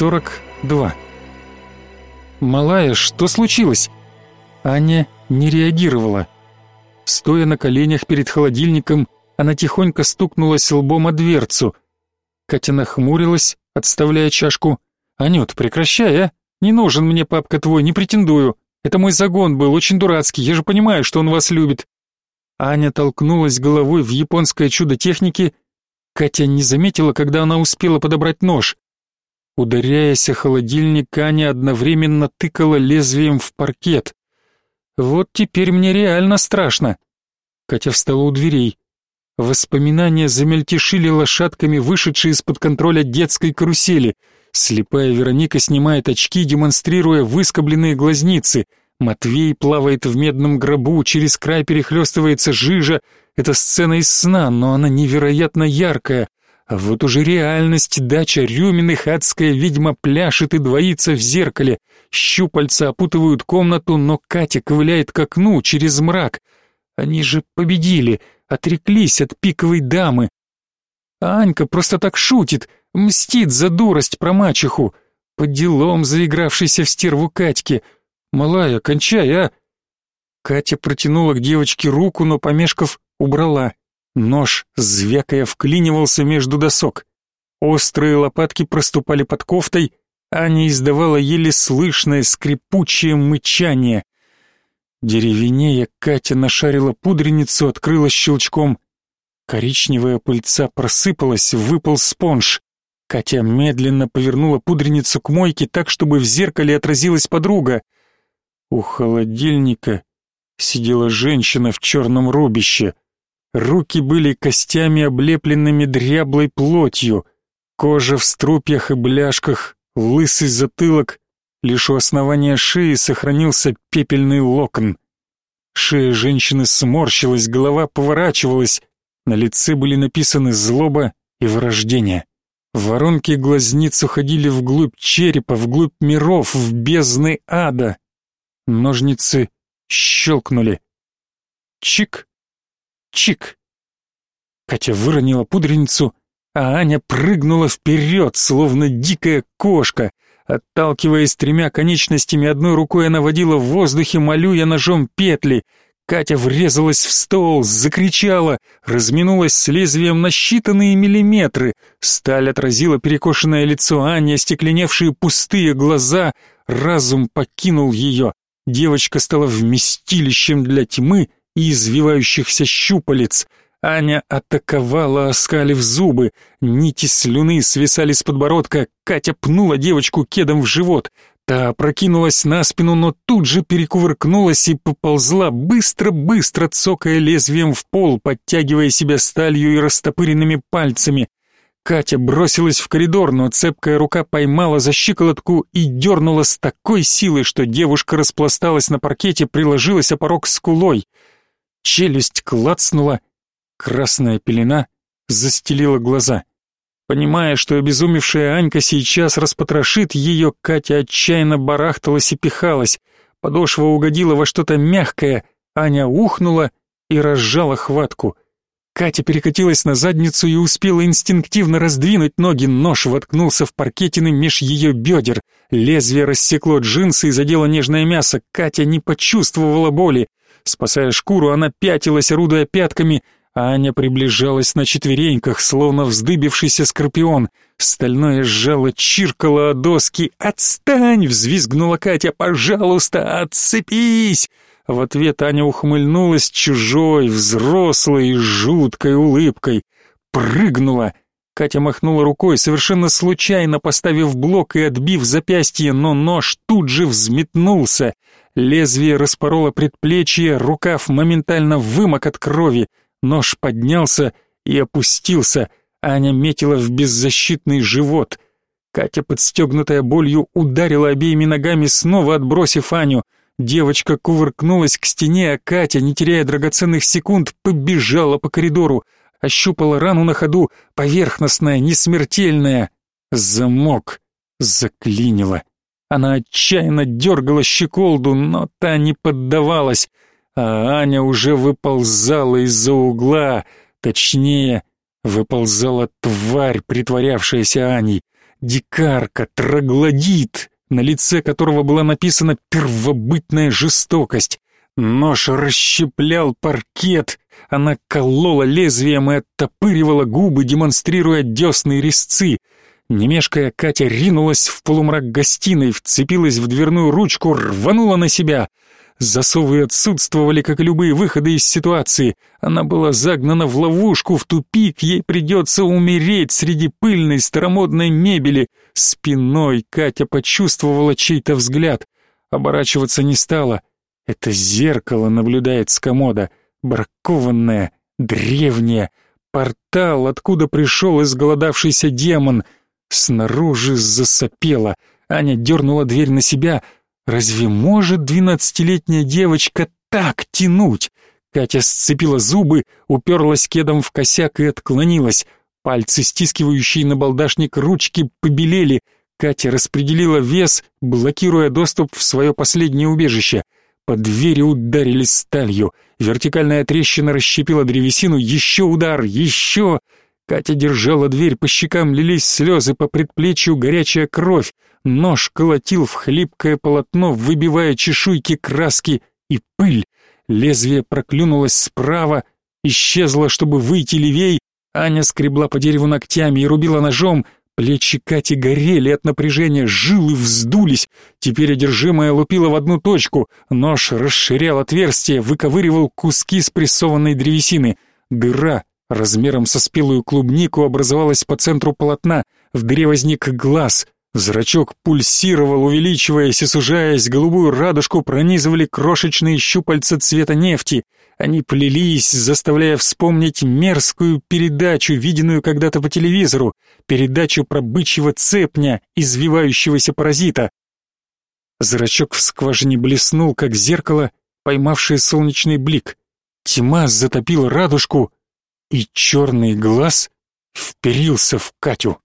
42. «Малая, что случилось?» Аня не реагировала. Стоя на коленях перед холодильником, она тихонько стукнулась лбом о дверцу. Катя нахмурилась, отставляя чашку. «Анют, прекращай, а! Не нужен мне папка твой, не претендую. Это мой загон был, очень дурацкий, я же понимаю, что он вас любит». Аня толкнулась головой в японское чудо техники. Катя не заметила, когда она успела подобрать нож. Ударяясь о холодильник, Аня одновременно тыкала лезвием в паркет. «Вот теперь мне реально страшно». Катя встала у дверей. Воспоминания замельтешили лошадками, вышедшие из-под контроля детской карусели. Слепая Вероника снимает очки, демонстрируя выскобленные глазницы. Матвей плавает в медном гробу, через край перехлестывается жижа. Это сцена из сна, но она невероятно яркая. Вот уже реальность, дача Рюминых, адская ведьма пляшет и двоится в зеркале. Щупальца опутывают комнату, но Катя ковыляет к окну через мрак. Они же победили, отреклись от пиковой дамы. А Анька просто так шутит, мстит за дурость про мачеху. По делом заигравшейся в стерву Катьке. «Малая, кончай, а!» Катя протянула к девочке руку, но, помешков, убрала. Нож, звякая, вклинивался между досок. Острые лопатки проступали под кофтой, Аня издавала еле слышное скрипучее мычание. Деревенея Катя нашарила пудреницу, открыла щелчком. Коричневая пыльца просыпалась, выпал спонж. Катя медленно повернула пудреницу к мойке так, чтобы в зеркале отразилась подруга. У холодильника сидела женщина в черном рубище. Руки были костями, облепленными дряблой плотью, кожа в струпьях и бляшках, лысый затылок, лишь у основания шеи сохранился пепельный локон. Шея женщины сморщилась, голова поворачивалась, на лице были написаны злоба и вырождение. Воронки глазниц уходили вглубь черепа, вглубь миров, в бездны ада. Ножницы щелкнули. Чик! Чик! Катя выронила пудреницу, а Аня прыгнула вперед, словно дикая кошка. Отталкиваясь тремя конечностями, одной рукой она водила в воздухе, молюя ножом петли. Катя врезалась в стол, закричала, разминулась с лезвием на считанные миллиметры. Сталь отразила перекошенное лицо Ани, остекленевшие пустые глаза. Разум покинул ее. Девочка стала вместилищем для тьмы и извивающихся щупалец. Аня атаковала, оскалив зубы. Нити слюны свисали с подбородка. Катя пнула девочку кедом в живот. Та опрокинулась на спину, но тут же перекувыркнулась и поползла, быстро-быстро цокая лезвием в пол, подтягивая себя сталью и растопыренными пальцами. Катя бросилась в коридор, но цепкая рука поймала за щиколотку и дернула с такой силой, что девушка распласталась на паркете, приложилась о порог скулой. Челюсть клацнула, красная пелена застелила глаза. Понимая, что обезумевшая Анька сейчас распотрошит ее, Катя отчаянно барахталась и пихалась. Подошва угодила во что-то мягкое, Аня ухнула и разжала хватку. Катя перекатилась на задницу и успела инстинктивно раздвинуть ноги, нож воткнулся в паркетины меж ее бедер. Лезвие рассекло джинсы и задело нежное мясо. Катя не почувствовала боли. Спасая шкуру, она пятилась, орудуя пятками — Аня приближалась на четвереньках, словно вздыбившийся скорпион. Стальное сжало чиркало о доски. «Отстань!» — взвизгнула Катя. «Пожалуйста, отцепись!» В ответ Аня ухмыльнулась чужой, взрослой, жуткой улыбкой. Прыгнула. Катя махнула рукой, совершенно случайно поставив блок и отбив запястье, но нож тут же взметнулся. Лезвие распороло предплечье, рукав моментально вымок от крови. Нож поднялся и опустился, Аня метила в беззащитный живот. Катя, подстегнутая болью, ударила обеими ногами, снова отбросив Аню. Девочка кувыркнулась к стене, а Катя, не теряя драгоценных секунд, побежала по коридору, ощупала рану на ходу, поверхностная, несмертельная. Замок заклинило. Она отчаянно дергала щеколду, но та не поддавалась а Аня уже выползала из-за угла, точнее, выползала тварь, притворявшаяся Аней. дикарка, троглодит, на лице которого была написана первобытная жестокость. Нож расщеплял паркет, она колола лезвием и оттопыривала губы, демонстрируя десны резцы. Немешкая Катя ринулась в полумрак гостиной, вцепилась в дверную ручку, рванула на себя. Засовы отсутствовали, как и любые выходы из ситуации. Она была загнана в ловушку, в тупик, ей придется умереть среди пыльной старомодной мебели. Спиной Катя почувствовала чей-то взгляд. Оборачиваться не стала. Это зеркало наблюдает с комода, бракованное, древнее. Портал, откуда пришел изголодавшийся демон. Снаружи засопело. Аня дернула дверь на себя — Разве может двенадцатилетняя девочка так тянуть? Катя сцепила зубы, уперлась кедом в косяк и отклонилась. Пальцы, стискивающие на балдашник ручки, побелели. Катя распределила вес, блокируя доступ в свое последнее убежище. По двери ударили сталью. Вертикальная трещина расщепила древесину. Еще удар, еще... Катя держала дверь, по щекам лились слезы, по предплечью горячая кровь. Нож колотил в хлипкое полотно, выбивая чешуйки краски и пыль. Лезвие проклюнулось справа, исчезло, чтобы выйти левей. Аня скребла по дереву ногтями и рубила ножом. Плечи Кати горели от напряжения, жилы вздулись. Теперь одержимая лупила в одну точку. Нож расширял отверстие, выковыривал куски спрессованной древесины. Дыра размером со спелую клубнику образовалась по центру полотна, в дыре возник глаз. Зрачок пульсировал, увеличиваясь и сужаясь, голубую радужку пронизывали крошечные щупальца цвета нефти. Они плелись, заставляя вспомнить мерзкую передачу, виденную когда-то по телевизору, передачу про бычьего цепня, извивающегося паразита. Зрачок в скважине блеснул, как зеркало, поймавшее солнечный блик. Тьма затопила радужку, и черный глаз вперился в Катю.